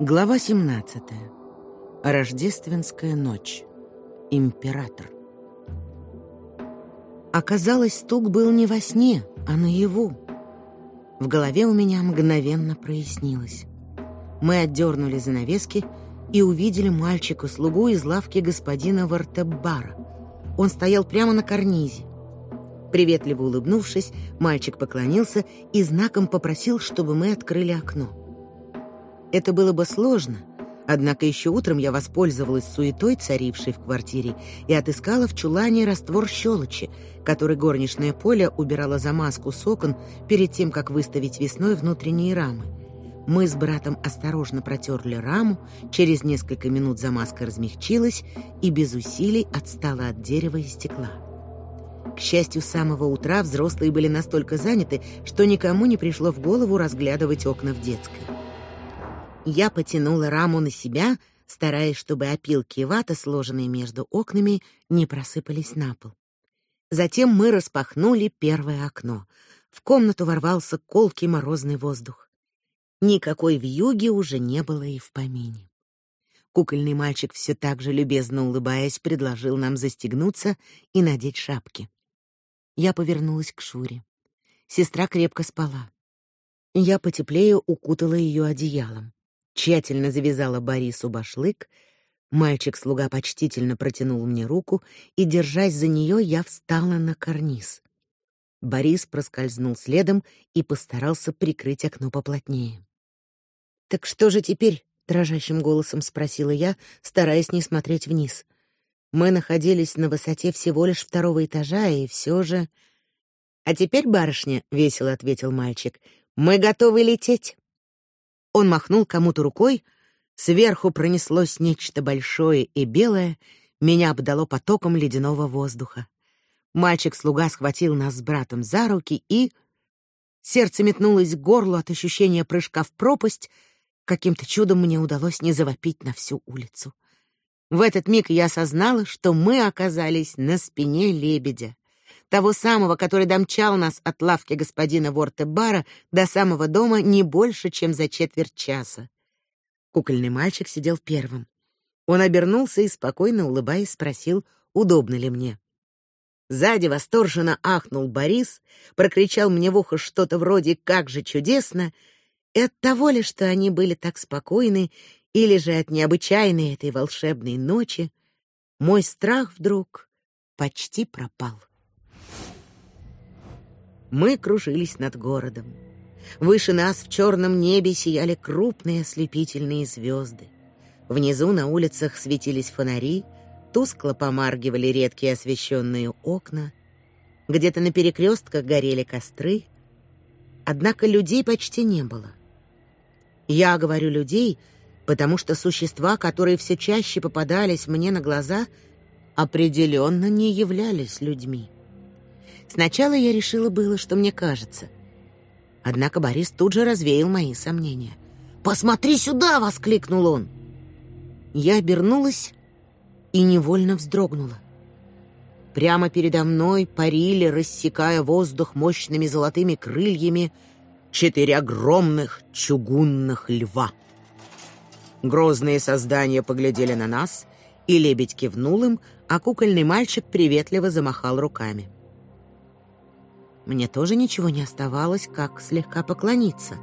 Глава 17. Рождественская ночь. Император. Оказалось, стук был не во сне, а наяву. В голове у меня мгновенно прояснилось. Мы отдернули занавески и увидели мальчика-слугу из лавки господина Вартеббара. Он стоял прямо на карнизе. Приветливо улыбнувшись, мальчик поклонился и знаком попросил, чтобы мы открыли окно. Это было бы сложно, однако еще утром я воспользовалась суетой, царившей в квартире, и отыскала в чулане раствор щелочи, который горничная Поля убирала за маску с окон перед тем, как выставить весной внутренние рамы. Мы с братом осторожно протерли раму, через несколько минут замазка размягчилась и без усилий отстала от дерева и стекла. К счастью, с самого утра взрослые были настолько заняты, что никому не пришло в голову разглядывать окна в детской. Я потянула раму на себя, стараясь, чтобы опилки и вата, сложенные между окнами, не просыпались на пол. Затем мы распахнули первое окно. В комнату ворвался колкий морозный воздух. Никакой вьюги уже не было и в помине. Кукольный мальчик все так же любезно улыбаясь предложил нам застегнуться и надеть шапки. Я повернулась к Шуре. Сестра крепко спала. Я потеплее укутала ее одеялом тщательно завязала Борису башлык. Мальчик-слуга почтительно протянул мне руку, и, держась за нее, я встала на карниз. Борис проскользнул следом и постарался прикрыть окно поплотнее. Так что же теперь? дрожащим голосом спросила я, стараясь не смотреть вниз. Мы находились на высоте всего лишь второго этажа, и все же. А теперь, барышня, весело ответил мальчик, мы готовы лететь. Он махнул кому-то рукой, сверху пронеслось нечто большое и белое, меня обдало потоком ледяного воздуха. Мальчик-слуга схватил нас с братом за руки и сердце метнулось к горлу от ощущения прыжка в пропасть. Каким-то чудом мне удалось не завопить на всю улицу. В этот миг я осознала, что мы оказались на спине лебедя того самого, который домчал нас от лавки господина Вортебара до самого дома не больше, чем за четверть часа. Кукольный мальчик сидел первым. Он обернулся и спокойно улыбаясь спросил, удобно ли мне. Сзади восторженно ахнул Борис, прокричал мне в ухо что-то вроде «как же чудесно!» И от того ли, что они были так спокойны, или же от необычайной этой волшебной ночи, мой страх вдруг почти пропал. Мы кружились над городом. Выше нас в черном небе сияли крупные ослепительные звезды. Внизу на улицах светились фонари, тускло помаргивали редкие освещенные окна. Где-то на перекрестках горели костры. Однако людей почти не было. Я говорю людей, потому что существа, которые все чаще попадались мне на глаза, определенно не являлись людьми. Сначала я решила было, что мне кажется. Однако Борис тут же развеял мои сомнения. "Посмотри сюда!" воскликнул он. Я обернулась и невольно вздрогнула. Прямо передо мной парили, рассекая воздух мощными золотыми крыльями, четыре огромных чугунных льва. Грозные создания поглядели на нас, и лебедь кивнул им, а кукольный мальчик приветливо замахал руками. Мне тоже ничего не оставалось, как слегка поклониться.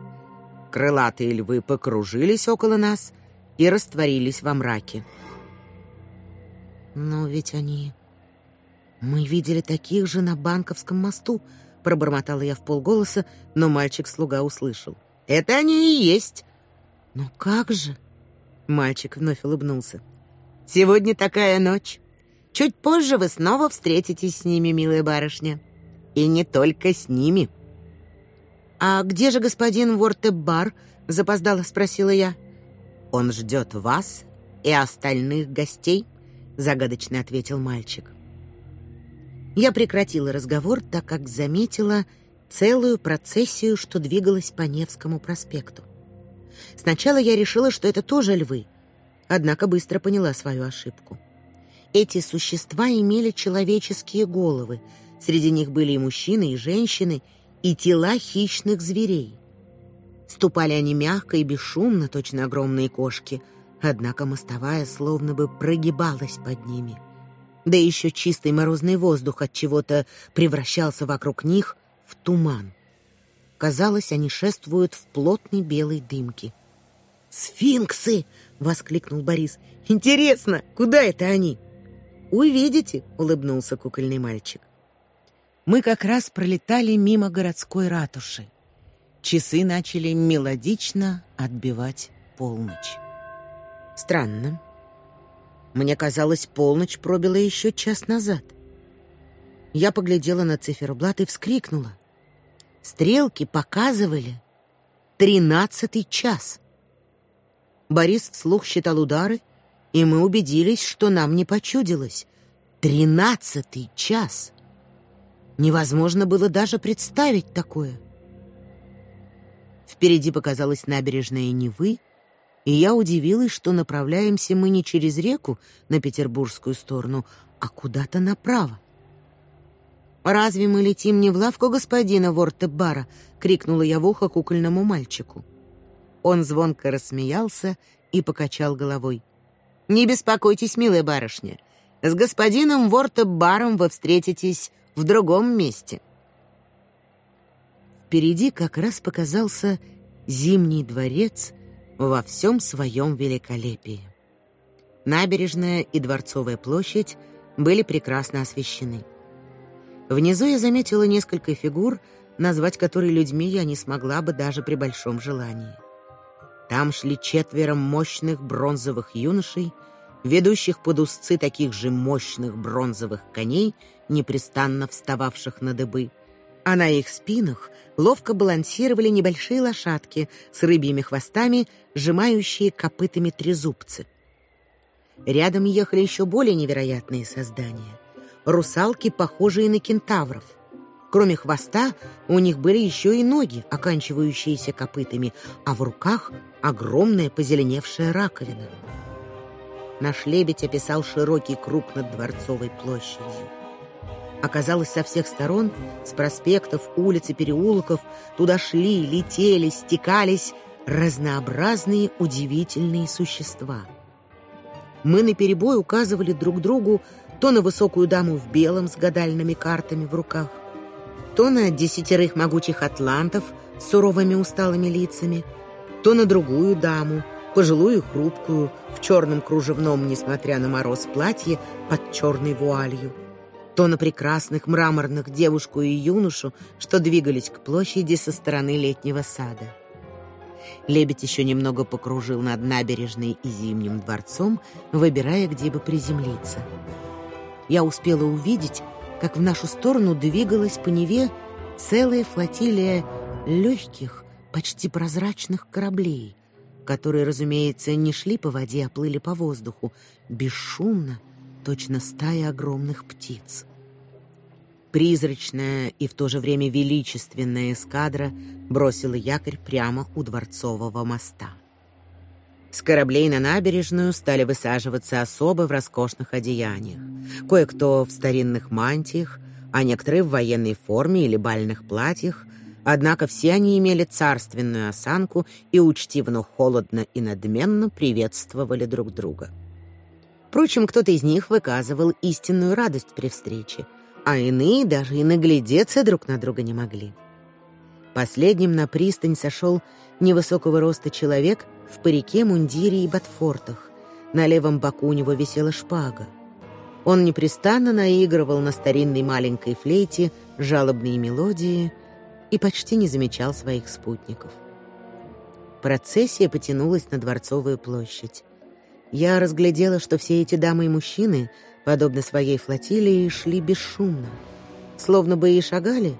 Крылатые львы покружились около нас и растворились во мраке. Но ведь они Мы видели таких же на Банковском мосту, пробормотала я в полголоса, но мальчик-слуга услышал. Это они и есть. Но как же? Мальчик вновь улыбнулся. Сегодня такая ночь. Чуть позже вы снова встретитесь с ними, милая барышня. И не только с ними. А где же господин Вортебар? запоздало спросила я. Он ждет вас и остальных гостей, загадочно ответил мальчик. Я прекратила разговор, так как заметила целую процессию, что двигалась по Невскому проспекту. Сначала я решила, что это тоже львы, однако быстро поняла свою ошибку. Эти существа имели человеческие головы, Среди них были и мужчины, и женщины, и тела хищных зверей. Ступали они мягко и бесшумно, точно огромные кошки, однако мостовая словно бы прогибалась под ними. Да еще чистый морозный воздух от чего-то превращался вокруг них в туман. Казалось, они шествуют в плотной белой дымке. «Сфинксы!» — воскликнул Борис. «Интересно, куда это они?» «Увидите!» — улыбнулся кукольный мальчик. Мы как раз пролетали мимо городской ратуши. Часы начали мелодично отбивать полночь. Странно. Мне казалось, полночь пробила еще час назад. Я поглядела на циферблат и вскрикнула. Стрелки показывали тринадцатый час. Борис вслух считал удары, и мы убедились, что нам не почудилось. Тринадцатый час. Невозможно было даже представить такое. Впереди показалась набережная Невы, и я удивилась, что направляемся мы не через реку на петербургскую сторону, а куда-то направо. Разве мы летим не в лавку господина Вортебара? крикнула я в ухо кукольному мальчику. Он звонко рассмеялся и покачал головой. Не беспокойтесь, милая барышня. С господином Вортебаром вы встретитесь в другом месте. Впереди как раз показался Зимний дворец во всем своем великолепии. Набережная и Дворцовая площадь были прекрасно освещены. Внизу я заметила несколько фигур, назвать которые людьми я не смогла бы даже при большом желании. Там шли четверо мощных бронзовых юношей, ведущих под узцы таких же мощных бронзовых коней, непрестанно встававших на дыбы а на их спинах ловко балансировали небольшие лошадки с рыбьими хвостами, сжимающие копытами трезубцы. Рядом ехали еще более невероятные создания. Русалки, похожие на кентавров. Кроме хвоста, у них были еще и ноги, оканчивающиеся копытами, а в руках огромная позеленевшая раковина. Наш лебедь описал широкий круг над Дворцовой площадью. Оказалось, со всех сторон, с проспектов, улиц и переулков, туда шли, летели, стекались разнообразные удивительные существа. Мы наперебой указывали друг другу то на высокую даму в белом с гадальными картами в руках, то на десятерых могучих атлантов с суровыми усталыми лицами, то на другую даму, пожилую хрупкую, в черном кружевном, несмотря на мороз, платье под черной вуалью то на прекрасных мраморных девушку и юношу, что двигались к площади со стороны летнего сада. Лебедь еще немного покружил над набережной и Зимним дворцом, выбирая, где бы приземлиться. Я успела увидеть, как в нашу сторону двигалась по Неве целая флотилия легких, почти прозрачных кораблей, которые, разумеется, не шли по воде, а плыли по воздуху, бесшумно, точно стая огромных птиц. Призрачная и в то же время величественная эскадра бросила якорь прямо у дворцового моста. С кораблей на набережную стали высаживаться особо в роскошных одеяниях. Кое-кто в старинных мантиях, а некоторые в военной форме или бальных платьях. Однако все они имели царственную осанку и учтиво, но холодно и надменно приветствовали друг друга. Впрочем, кто-то из них выказывал истинную радость при встрече, а иные даже и наглядеться друг на друга не могли. Последним на пристань сошел невысокого роста человек в парике, мундире и ботфортах. На левом боку у него висела шпага. Он непрестанно наигрывал на старинной маленькой флейте жалобные мелодии и почти не замечал своих спутников. Процессия потянулась на Дворцовую площадь. Я разглядела, что все эти дамы и мужчины, подобно своей флотилии, шли бесшумно, словно бы и шагали,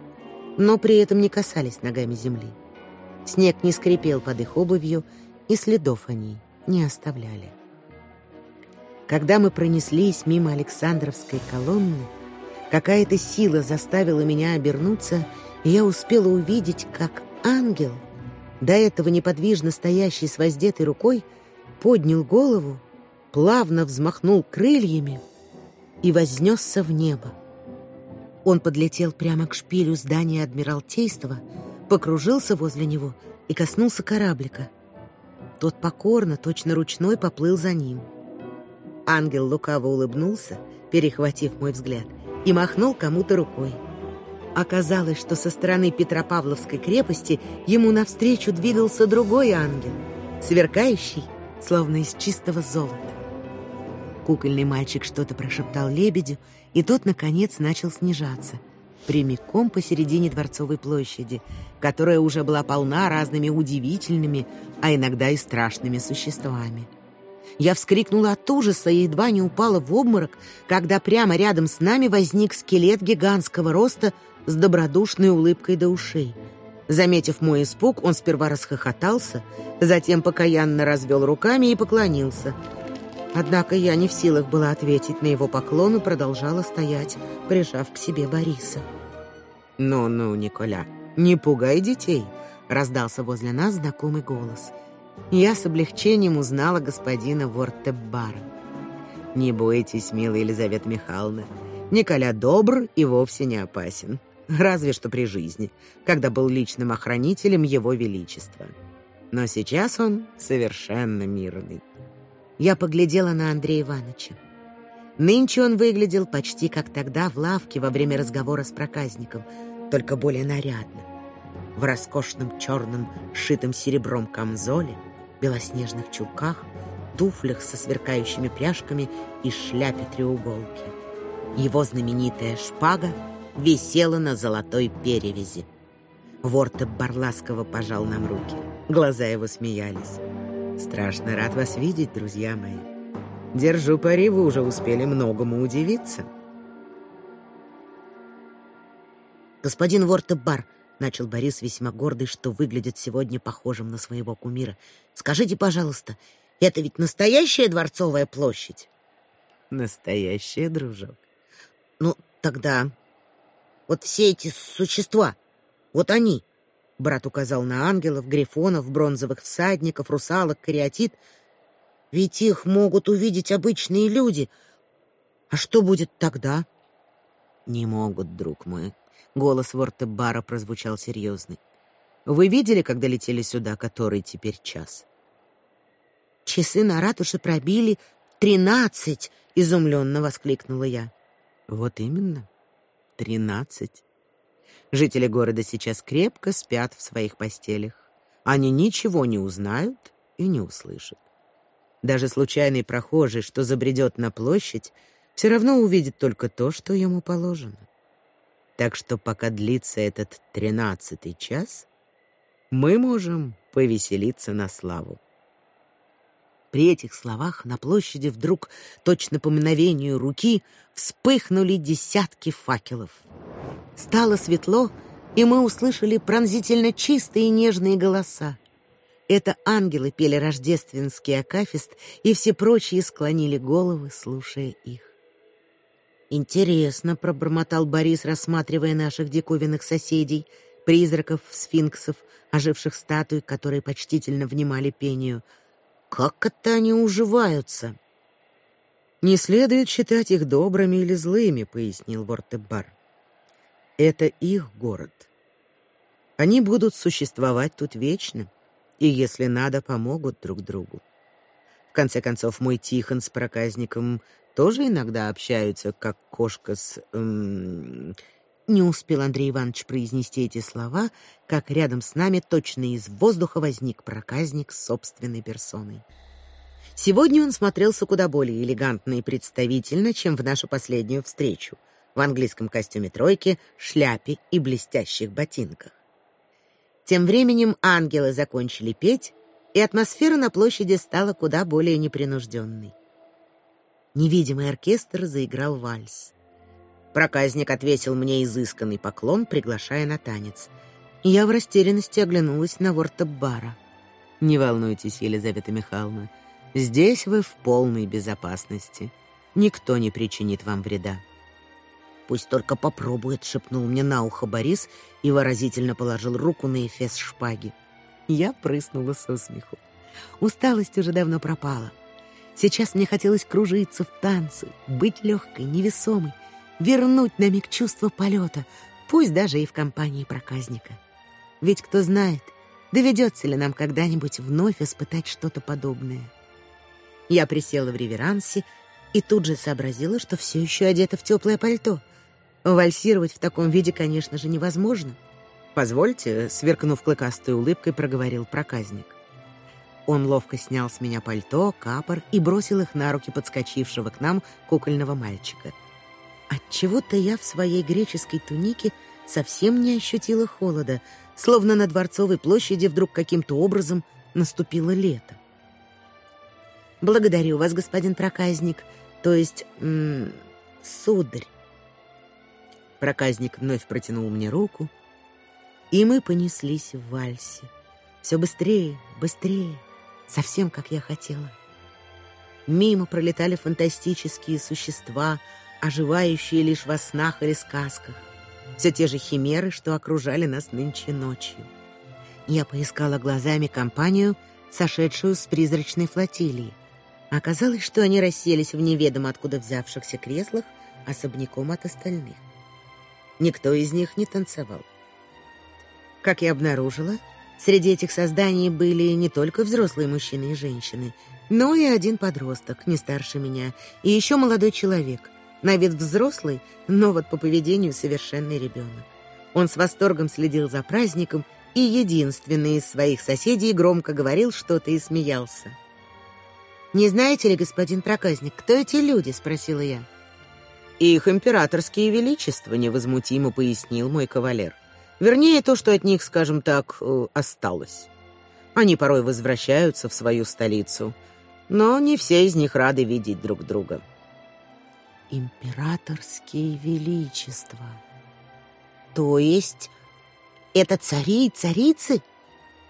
но при этом не касались ногами земли. Снег не скрипел под их обувью, и следов они не оставляли. Когда мы пронеслись мимо Александровской колонны, какая-то сила заставила меня обернуться, я успела увидеть, как ангел, до этого неподвижно стоящий с воздетой рукой, поднял голову, плавно взмахнул крыльями и вознесся в небо. Он подлетел прямо к шпилю здания Адмиралтейства, покружился возле него и коснулся кораблика. Тот покорно, точно ручной, поплыл за ним. Ангел лукаво улыбнулся, перехватив мой взгляд, и махнул кому-то рукой. Оказалось, что со стороны Петропавловской крепости ему навстречу двигался другой ангел, сверкающий, словно из чистого золота. Кукольный мальчик что-то прошептал лебедю, и тот, наконец, начал снижаться, прямиком посередине Дворцовой площади, которая уже была полна разными удивительными, а иногда и страшными существами. Я вскрикнула от ужаса и едва не упала в обморок, когда прямо рядом с нами возник скелет гигантского роста с добродушной улыбкой до ушей. Заметив мой испуг, он сперва расхохотался, затем покаянно развел руками и поклонился. Однако я не в силах была ответить на его поклон и продолжала стоять, прижав к себе Бориса. «Ну-ну, Николя, не пугай детей!» — раздался возле нас знакомый голос. Я с облегчением узнала господина Вортеббара. «Не бойтесь, милая Елизавета Михайловна, Николя добр и вовсе не опасен разве что при жизни, когда был личным охранителем его величества. Но сейчас он совершенно мирный. Я поглядела на Андрея Ивановича. Нынче он выглядел почти как тогда в лавке во время разговора с проказником, только более нарядно. В роскошном черном, шитом серебром камзоле, белоснежных чулках, туфлях со сверкающими пряжками и шляпе треуголки. Его знаменитая шпага висела на золотой перевязи. Ворта Барласкова пожал нам руки. Глаза его смеялись. «Страшно рад вас видеть, друзья мои. Держу пари, вы уже успели многому удивиться». «Господин Вортебар», — начал Борис, весьма гордый, что выглядит сегодня похожим на своего кумира, «скажите, пожалуйста, это ведь настоящая Дворцовая площадь?» «Настоящая, дружок». «Ну, тогда вот все эти существа, вот они. Брат указал на ангелов, грифонов, бронзовых всадников, русалок, кариатид. Ведь их могут увидеть обычные люди. А что будет тогда? Не могут, друг мой. Голос Вортебара прозвучал серьезный. Вы видели, когда летели сюда, который теперь час? Часы на ратуше пробили тринадцать, изумленно воскликнула я. Вот именно тринадцать. Жители города сейчас крепко спят в своих постелях. Они ничего не узнают и не услышат. Даже случайный прохожий, что забредет на площадь, все равно увидит только то, что ему положено. Так что пока длится этот тринадцатый час, мы можем повеселиться на славу. При этих словах на площади вдруг, точно по мгновению руки, вспыхнули десятки факелов. Стало светло, и мы услышали пронзительно чистые и нежные голоса. Это ангелы пели рождественский акафист, и все прочие склонили головы, слушая их. Интересно, пробормотал Борис, рассматривая наших диковинных соседей, призраков, сфинксов, оживших статуй, которые почтительно внимали пению. Как это они уживаются? Не следует считать их добрыми или злыми, пояснил Вортебар. Это их город. Они будут существовать тут вечно, и если надо, помогут друг другу. В конце концов, мой Тихон с проказником тоже иногда общаются, как кошка с эм, не успел Андрей Иванович произнести эти слова, как рядом с нами точно из воздуха возник проказник собственной персоной. Сегодня он смотрелся куда более элегантно и представительно, чем в нашу последнюю встречу, в английском костюме тройки, шляпе и блестящих ботинках. Тем временем ангелы закончили петь, и атмосфера на площади стала куда более непринужденной. Невидимый оркестр заиграл вальс. Проказник отвесил мне изысканный поклон, приглашая на танец. Я в растерянности оглянулась на Вортабара. Не волнуйтесь, Елизавета Михайловна, здесь вы в полной безопасности. Никто не причинит вам вреда. Пусть только попробует, шепнул мне на ухо Борис и выразительно положил руку на эфес шпаги. Я прыснула со смеху. Усталость уже давно пропала. Сейчас мне хотелось кружиться в танце, быть легкой, невесомой, вернуть на миг чувство полета, пусть даже и в компании проказника. Ведь кто знает, Доведется ли нам когда-нибудь вновь испытать что-то подобное? Я присела в реверансе и тут же сообразила, что все еще одета в теплое пальто. Вальсировать в таком виде, конечно же, невозможно. Позвольте, сверкнув клыкастой улыбкой, проговорил проказник. Он ловко снял с меня пальто, капор и бросил их на руки подскочившего к нам кукольного мальчика. От чего-то я в своей греческой тунике совсем не ощутила холода, словно на дворцовой площади вдруг каким-то образом наступило лето. Благодарю вас, господин проказник, то есть, -м, сударь. Проказник вновь протянул мне руку, и мы понеслись в вальсе. Все быстрее, быстрее, совсем как я хотела. Мимо пролетали фантастические существа, оживающие лишь во снах или сказках. Все те же химеры, что окружали нас нынче ночью. Я поискала глазами компанию, сошедшую с призрачной флотилии. Оказалось, что они расселись в неведомо откуда взявшихся креслах особняком от остальных. Никто из них не танцевал. Как я обнаружила, среди этих созданий были не только взрослые мужчины и женщины, но и один подросток, не старше меня, и еще молодой человек, на вид взрослый, но вот по поведению совершенный ребенок. Он с восторгом следил за праздником и единственный из своих соседей громко говорил что-то и смеялся. Не знаете ли, господин проказник, кто эти люди, спросила я. Их императорские величества, невозмутимо пояснил мой кавалер. Вернее, то, что от них, скажем так, э, осталось. Они порой возвращаются в свою столицу, но не все из них рады видеть друг друга. Императорские величества. То есть это цари и царицы?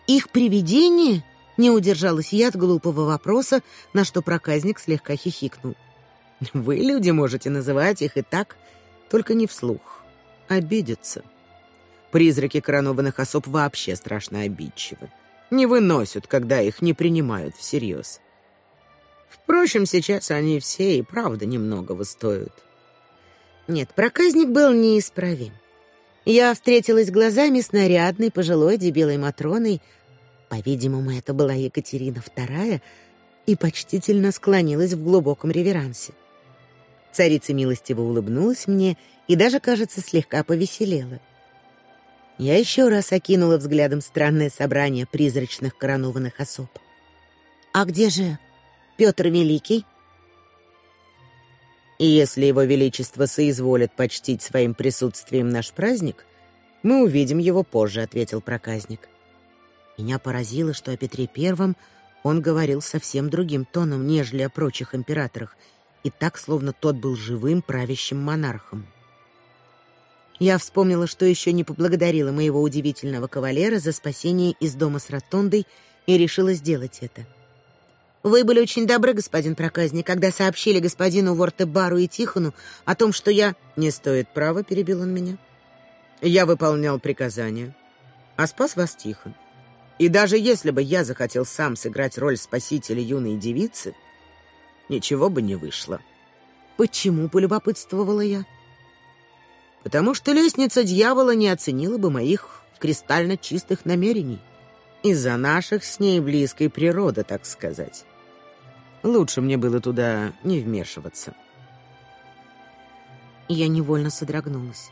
Их привидения? Не удержалась я от глупого вопроса, на что проказник слегка хихикнул. Вы, люди, можете называть их и так, только не вслух. Обидятся. Призраки коронованных особ вообще страшно обидчивы. Не выносят, когда их не принимают всерьез. Впрочем, сейчас они все и правда немного выстоят. Нет, проказник был неисправим. Я встретилась глазами с нарядной пожилой дебелой матроной, по-видимому, это была Екатерина II, и почтительно склонилась в глубоком реверансе. Царица милостиво улыбнулась мне и даже, кажется, слегка повеселела. Я еще раз окинула взглядом странное собрание призрачных коронованных особ. А где же Петр Великий? И если его величество соизволит почтить своим присутствием наш праздник, мы увидим его позже, ответил проказник. Меня поразило, что о Петре Первом он говорил совсем другим тоном, нежели о прочих императорах, и так, словно тот был живым правящим монархом. Я вспомнила, что еще не поблагодарила моего удивительного кавалера за спасение из дома с ротондой и решила сделать это. Вы были очень добры, господин проказник, когда сообщили господину Вортебару и Тихону о том, что я не стоит права, перебил он меня. Я выполнял приказания, а спас вас Тихон. И даже если бы я захотел сам сыграть роль спасителя юной девицы, ничего бы не вышло. Почему, полюбопытствовала я? потому что лестница дьявола не оценила бы моих кристально чистых намерений из-за наших с ней близкой природы, так сказать. Лучше мне было туда не вмешиваться. Я невольно содрогнулась.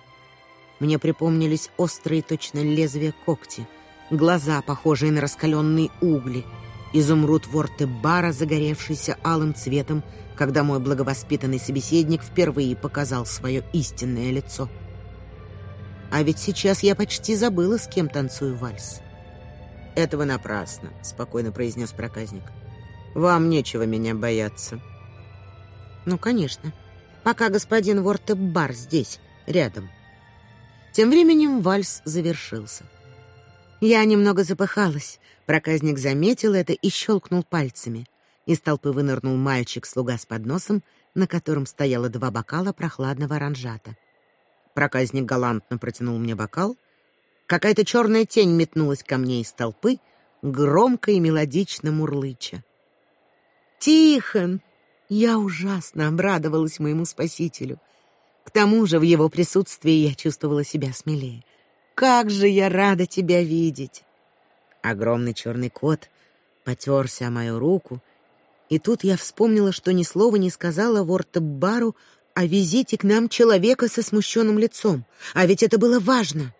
Мне припомнились острые точно лезвия когти, глаза, похожие на раскаленные угли, изумруд ворты бара, загоревшийся алым цветом, когда мой благовоспитанный собеседник впервые показал свое истинное лицо. А ведь сейчас я почти забыла, с кем танцую вальс. Этого напрасно, спокойно произнес проказник. Вам нечего меня бояться. Ну, конечно. Пока господин Вортебар здесь, рядом. Тем временем вальс завершился. Я немного запыхалась. Проказник заметил это и щелкнул пальцами. Из толпы вынырнул мальчик-слуга с подносом, на котором стояло два бокала прохладного оранжата. Проказник галантно протянул мне бокал. Какая-то черная тень метнулась ко мне из толпы, громко и мелодично мурлыча. Тихон! Я ужасно обрадовалась моему спасителю. К тому же в его присутствии я чувствовала себя смелее. Как же я рада тебя видеть. Огромный черный кот потерся о мою руку, и тут я вспомнила, что ни слова не сказала Вортеббару о визите к нам человека со смущенным лицом, а ведь это было важно.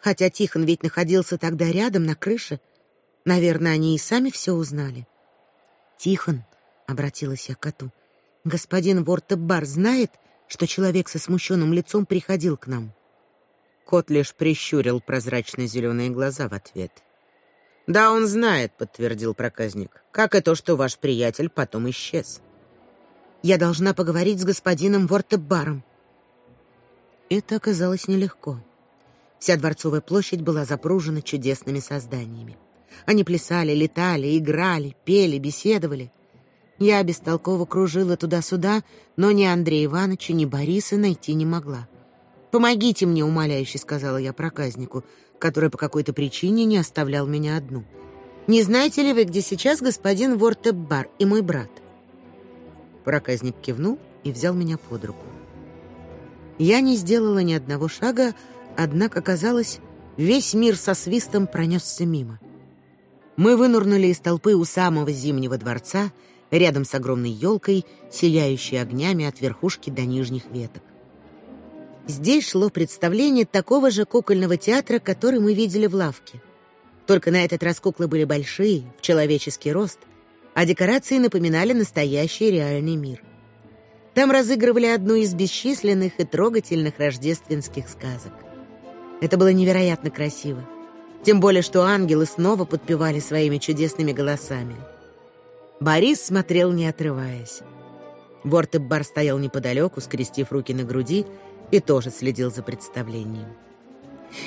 Хотя Тихон ведь находился тогда рядом на крыше, наверное, они и сами все узнали. Тихон, обратилась я к коту. Господин Вортеббар знает, что человек со смущенным лицом приходил к нам. Кот лишь прищурил прозрачные зеленые глаза в ответ. Да, он знает, подтвердил проказник. Как и то, что ваш приятель потом исчез. Я должна поговорить с господином Вортеббаром. Это оказалось нелегко. Вся дворцовая площадь была запружена чудесными созданиями. Они плясали, летали, играли, пели, беседовали. Я бестолково кружила туда-сюда, но ни Андрея Ивановича, ни Бориса найти не могла. Помогите мне, умоляюще сказала я проказнику, который по какой-то причине не оставлял меня одну. Не знаете ли вы, где сейчас господин Вортеббар и мой брат? Проказник кивнул и взял меня под руку. Я не сделала ни одного шага, однако казалось, весь мир со свистом пронесся мимо. Мы вынырнули из толпы у самого зимнего дворца, рядом с огромной елкой, сияющей огнями от верхушки до нижних веток. Здесь шло представление такого же кукольного театра, который мы видели в лавке. Только на этот раз куклы были большие, в человеческий рост, а декорации напоминали настоящий реальный мир. Там разыгрывали одну из бесчисленных и трогательных рождественских сказок. Это было невероятно красиво. Тем более, что ангелы снова подпевали своими чудесными голосами. Борис смотрел, не отрываясь. Вортеббар стоял неподалеку, скрестив руки на груди и тоже следил за представлением.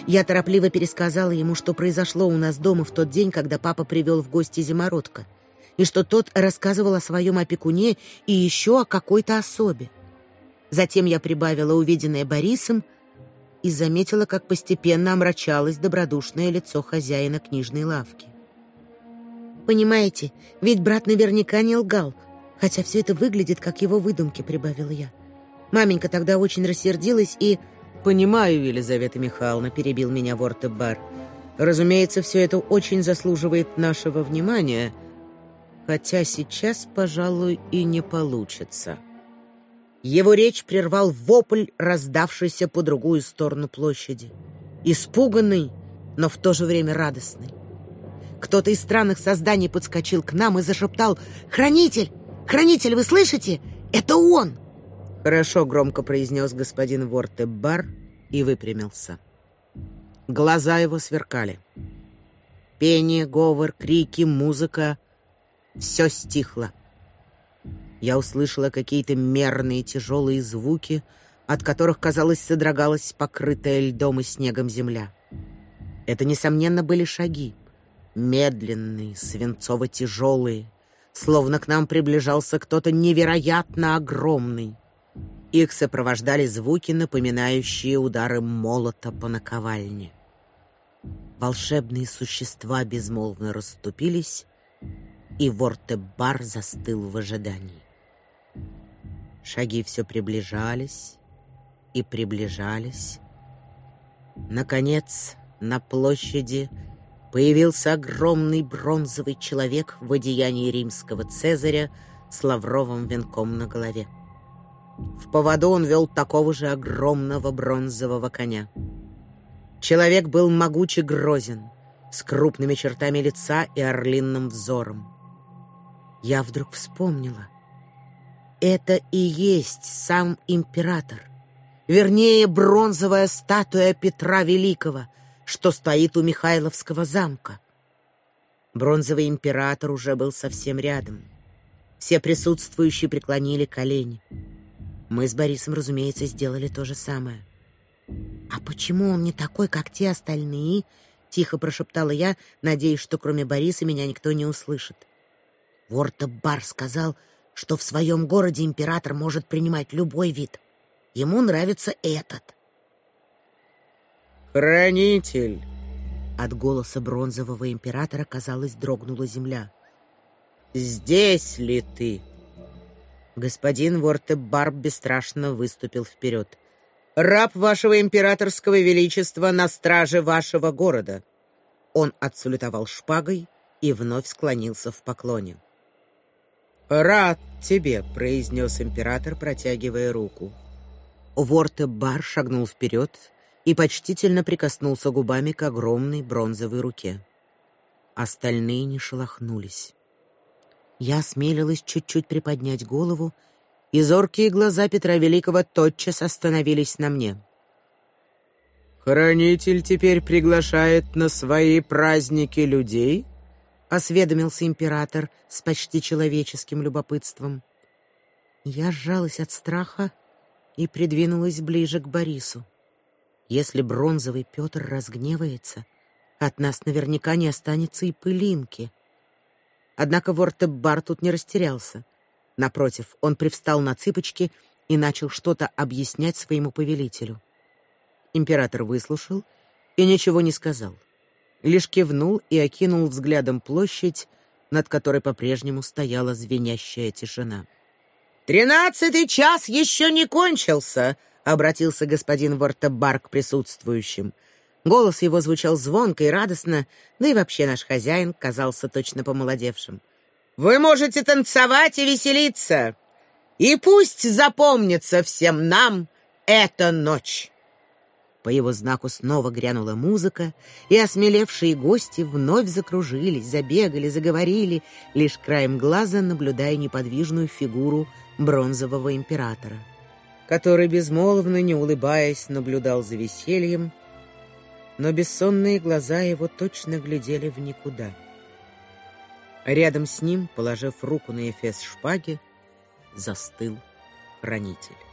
Я торопливо пересказала ему, что произошло у нас дома в тот день, когда папа привел в гости зимородка, и что тот рассказывал о своем опекуне и еще о какой-то особе. Затем я прибавила увиденное Борисом и заметила, как постепенно омрачалось добродушное лицо хозяина книжной лавки. Понимаете, ведь брат наверняка не лгал, хотя все это выглядит как его выдумки, прибавила я. Маменька тогда очень рассердилась и... «Понимаю, Елизавета Михайловна», — перебил меня Вортебар. «Разумеется, все это очень заслуживает нашего внимания, хотя сейчас, пожалуй, и не получится». Его речь прервал вопль, раздавшийся по другую сторону площади. Испуганный, но в то же время радостный. Кто-то из странных созданий подскочил к нам и зашептал «Хранитель! Хранитель, вы слышите? Это он!» Хорошо громко произнес господин Вортебар и выпрямился. Глаза его сверкали. Пение, говор, крики, музыка — все стихло. Я услышала какие-то мерные тяжелые звуки, от которых, казалось, содрогалась покрытая льдом и снегом земля. Это, несомненно, были шаги. Медленные, свинцово-тяжелые, словно к нам приближался кто-то невероятно огромный. Их сопровождали звуки, напоминающие удары молота по наковальне. Волшебные существа безмолвно расступились, и Вортебар застыл в ожидании. Шаги все приближались и приближались. Наконец, на площади появился огромный бронзовый человек в одеянии римского цезаря с лавровым венком на голове. В поводу он вел такого же огромного бронзового коня. Человек был могуч и грозен, с крупными чертами лица и орлиным взором. Я вдруг вспомнила. Это и есть сам император. Вернее, бронзовая статуя Петра Великого, что стоит у Михайловского замка. Бронзовый император уже был совсем рядом. Все присутствующие преклонили колени. Мы с Борисом, разумеется, сделали то же самое. А почему он не такой, как те остальные? тихо прошептала я, надеясь, что кроме Бориса меня никто не услышит. Ворта-бар сказал, что в своем городе император может принимать любой вид. Ему нравится этот. Хранитель. От голоса бронзового императора, казалось, дрогнула земля. Здесь ли ты? Господин Вортебарб бесстрашно выступил вперед. «Раб вашего императорского величества на страже вашего города. Он отсулетовал шпагой и вновь склонился в поклоне. «Рад тебе», — произнес император, протягивая руку. Вортебар шагнул вперед и почтительно прикоснулся губами к огромной бронзовой руке. Остальные не шелохнулись. Я осмелилась чуть-чуть приподнять голову, и зоркие глаза Петра Великого тотчас остановились на мне. «Хранитель теперь приглашает на свои праздники людей?» — осведомился император с почти человеческим любопытством. Я сжалась от страха и придвинулась ближе к Борису. Если бронзовый Петр разгневается, от нас наверняка не останется и пылинки. Однако Вортеббар тут не растерялся. Напротив, он привстал на цыпочки и начал что-то объяснять своему повелителю. Император выслушал и ничего не сказал. Лишь кивнул и окинул взглядом площадь, над которой по-прежнему стояла звенящая тишина. «Тринадцатый час еще не кончился!» — обратился господин Вортебар к присутствующим. Голос его звучал звонко и радостно, да и вообще наш хозяин казался точно помолодевшим. «Вы можете танцевать и веселиться, и пусть запомнится всем нам эта ночь!» По его знаку снова грянула музыка, и осмелевшие гости вновь закружились, забегали, заговорили, лишь краем глаза наблюдая неподвижную фигуру бронзового императора, который безмолвно, не улыбаясь, наблюдал за весельем, но бессонные глаза его точно глядели в никуда. Рядом с ним, положив руку на эфес шпаги, застыл хранитель.